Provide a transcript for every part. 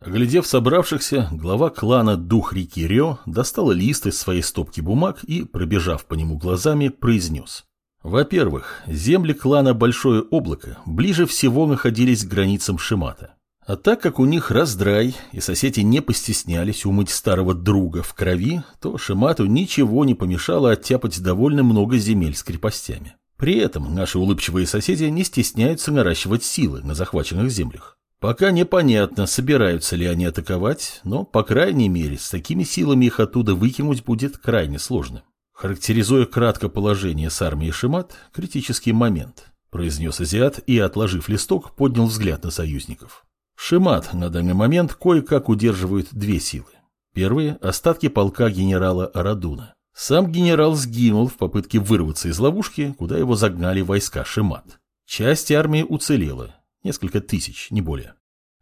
Оглядев собравшихся, глава клана Дух реки Рё достала лист из своей стопки бумаг и, пробежав по нему глазами, произнес. Во-первых, земли клана Большое Облако ближе всего находились к границам Шимата. А так как у них раздрай, и соседи не постеснялись умыть старого друга в крови, то Шимату ничего не помешало оттяпать довольно много земель с крепостями. При этом наши улыбчивые соседи не стесняются наращивать силы на захваченных землях. Пока непонятно, собираются ли они атаковать, но, по крайней мере, с такими силами их оттуда выкинуть будет крайне сложно. Характеризуя кратко положение с армией Шимат, критический момент, произнес азиат и, отложив листок, поднял взгляд на союзников. Шимат на данный момент кое-как удерживают две силы. Первые – остатки полка генерала Арадуна. Сам генерал сгинул в попытке вырваться из ловушки, куда его загнали войска Шимат. Часть армии уцелела, Несколько тысяч, не более.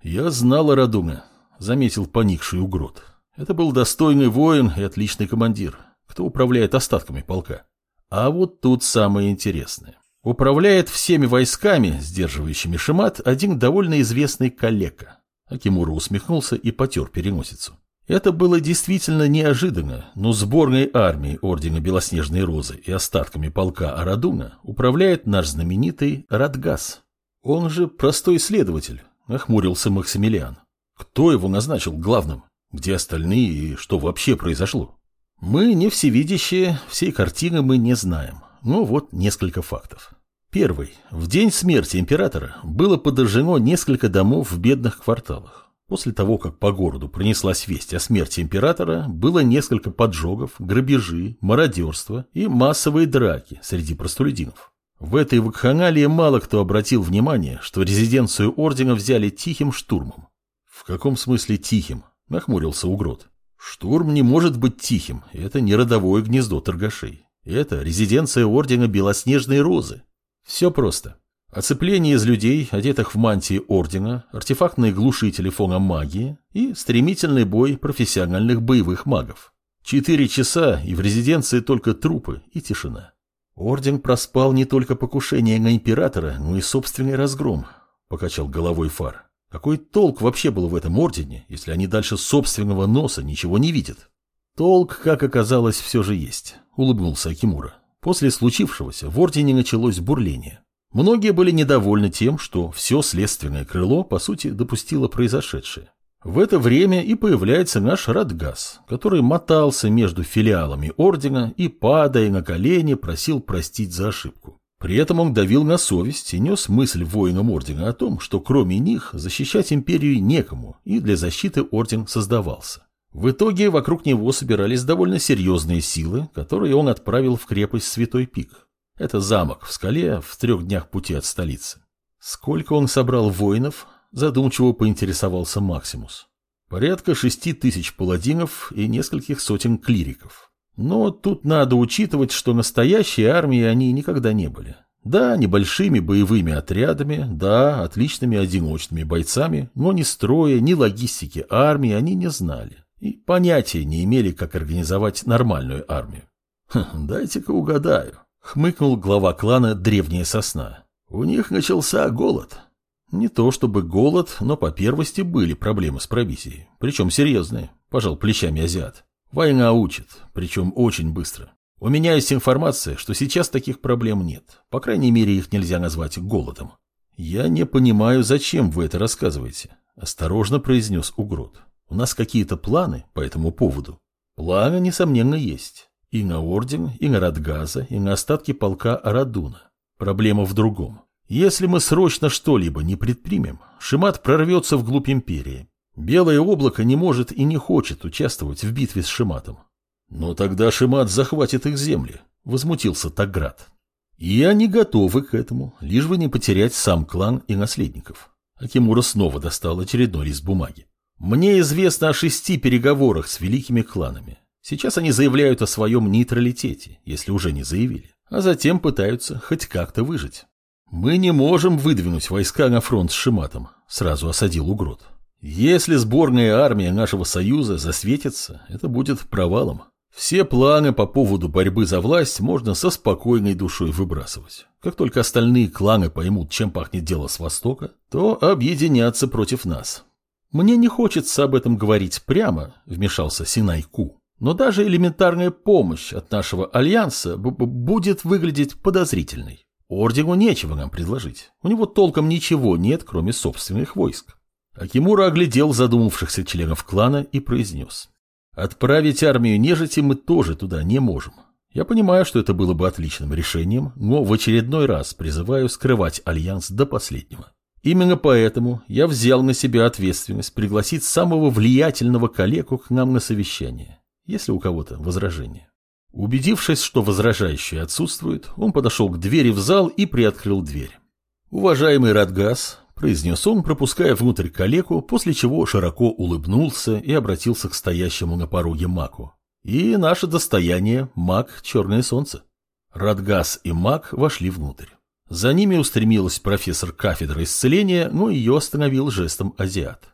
Я знал о Радуме, заметил поникший угрот. Это был достойный воин и отличный командир, кто управляет остатками полка. А вот тут самое интересное. Управляет всеми войсками, сдерживающими Шимат, один довольно известный калека. Акимура усмехнулся и потер переносицу. Это было действительно неожиданно, но сборной армией Ордена Белоснежной Розы и остатками полка Арадуна управляет наш знаменитый Радгас. Он же простой следователь, нахмурился Максимилиан. Кто его назначил главным? Где остальные и что вообще произошло? Мы не всевидящие, всей картины мы не знаем. Но вот несколько фактов. Первый. В день смерти императора было подожжено несколько домов в бедных кварталах. После того, как по городу пронеслась весть о смерти императора, было несколько поджогов, грабежи, мародерство и массовые драки среди простолюдинов. В этой вакханалии мало кто обратил внимание, что резиденцию ордена взяли тихим штурмом. В каком смысле тихим? Нахмурился Угрот. Штурм не может быть тихим, это не родовое гнездо торгашей. Это резиденция ордена Белоснежной Розы. Все просто. Оцепление из людей, одетых в мантии ордена, артефактные глушители фона магии и стремительный бой профессиональных боевых магов. Четыре часа, и в резиденции только трупы и тишина. Орден проспал не только покушение на императора, но и собственный разгром, покачал головой Фар. Какой толк вообще был в этом ордене, если они дальше собственного носа ничего не видят? Толк, как оказалось, все же есть, улыбнулся Акимура. После случившегося в ордене началось бурление. Многие были недовольны тем, что все следственное крыло, по сути, допустило произошедшее. В это время и появляется наш Радгас, который мотался между филиалами ордена и, падая на колени, просил простить за ошибку. При этом он давил на совесть и нес мысль воинам ордена о том, что кроме них защищать империю некому, и для защиты орден создавался. В итоге вокруг него собирались довольно серьезные силы, которые он отправил в крепость Святой Пик. Это замок в скале в трех днях пути от столицы. Сколько он собрал воинов, задумчиво поинтересовался Максимус. Порядка шести тысяч паладинов и нескольких сотен клириков. Но тут надо учитывать, что настоящей армией они никогда не были. Да, небольшими боевыми отрядами, да, отличными одиночными бойцами, но ни строя, ни логистики армии они не знали. И понятия не имели, как организовать нормальную армию. «Дайте-ка угадаю», — хмыкнул глава клана Древняя Сосна. «У них начался голод. Не то чтобы голод, но по первости были проблемы с провизией. Причем серьезные, пожал плечами азиат. Война учит, причем очень быстро. У меня есть информация, что сейчас таких проблем нет. По крайней мере, их нельзя назвать голодом. Я не понимаю, зачем вы это рассказываете, осторожно произнес Угрот. У нас какие-то планы по этому поводу. Планы, несомненно, есть. И на Орден, и на Радгаза, и на остатки полка Арадуна. Проблема в другом. Если мы срочно что-либо не предпримем, Шимат прорвется вглубь империи. Белое облако не может и не хочет участвовать в битве с Шиматом. Но тогда Шимат захватит их земли, возмутился Таград. И они готовы к этому, лишь бы не потерять сам клан и наследников. Акимура снова достал очередной лист бумаги. Мне известно о шести переговорах с великими кланами. Сейчас они заявляют о своем нейтралитете, если уже не заявили, а затем пытаются хоть как-то выжить. «Мы не можем выдвинуть войска на фронт с Шиматом», — сразу осадил Угрот. «Если сборная армия нашего союза засветится, это будет провалом. Все планы по поводу борьбы за власть можно со спокойной душой выбрасывать. Как только остальные кланы поймут, чем пахнет дело с Востока, то объединятся против нас». Мне не хочется об этом говорить прямо, вмешался Синайку. Но даже элементарная помощь от нашего альянса будет выглядеть подозрительной. Ордену нечего нам предложить. У него толком ничего нет, кроме собственных войск. Акимура оглядел задумавшихся членов клана и произнес. Отправить армию нежити мы тоже туда не можем. Я понимаю, что это было бы отличным решением, но в очередной раз призываю скрывать альянс до последнего. Именно поэтому я взял на себя ответственность пригласить самого влиятельного коллегу к нам на совещание, если у кого-то возражения. Убедившись, что возражающий отсутствует, он подошел к двери в зал и приоткрыл дверь. «Уважаемый Радгас», — произнес он, пропуская внутрь калеку, после чего широко улыбнулся и обратился к стоящему на пороге маку. «И наше достояние — маг Черное Солнце». Радгас и маг вошли внутрь. За ними устремилась профессор кафедры исцеления, но ее остановил жестом азиат.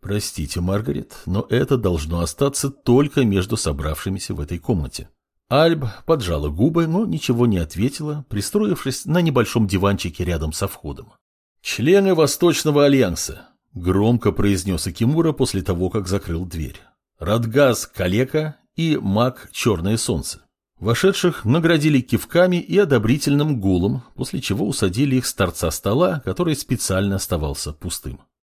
«Простите, Маргарет, но это должно остаться только между собравшимися в этой комнате». Альб поджала губы, но ничего не ответила, пристроившись на небольшом диванчике рядом со входом. «Члены Восточного Альянса», — громко произнес Акимура после того, как закрыл дверь. «Радгаз Калека и маг Черное Солнце». Вошедших наградили кивками и одобрительным гулом, после чего усадили их с торца стола, который специально оставался пустым.